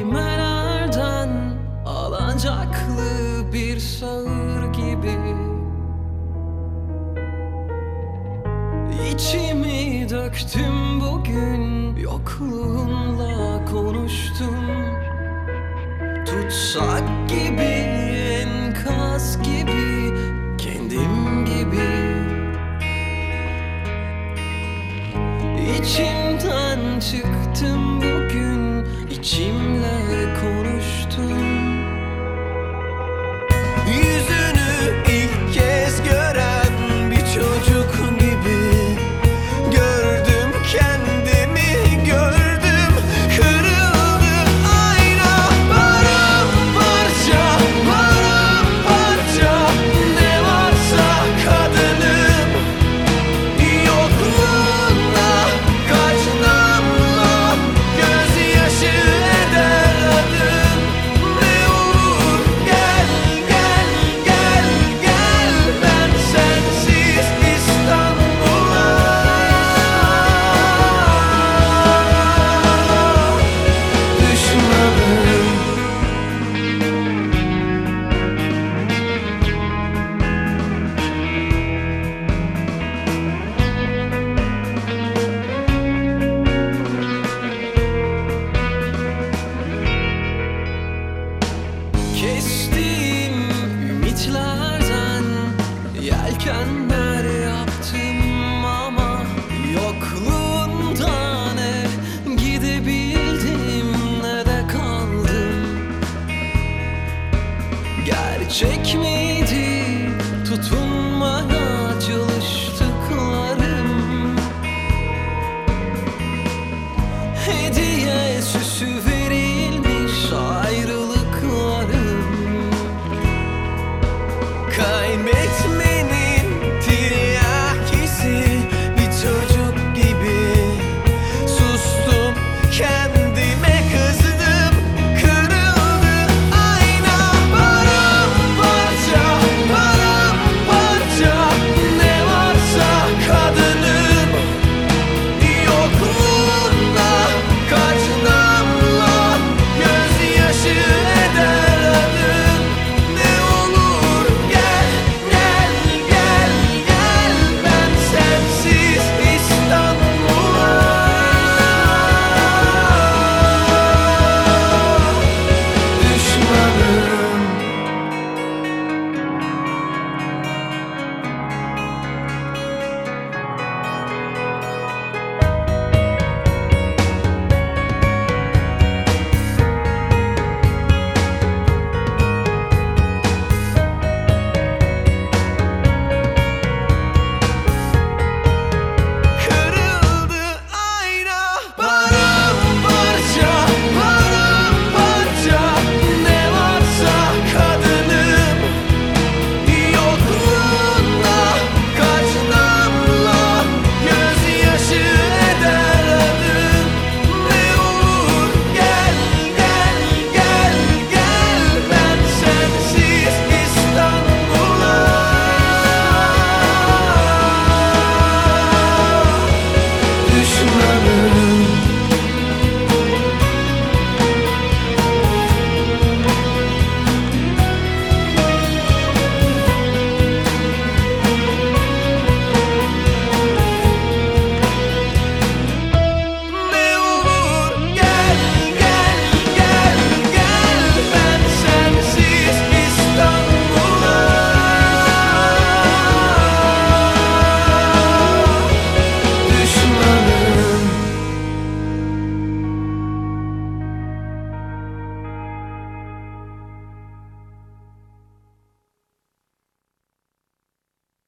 Kelimelerden alacaklı bir sağır gibi. İçimi döktüm bugün Yokluğunla konuştum. Tutsak gibi yelkenler yaptım ama yokluğunda ne gidebildim ne de kaldım. Gerçek mi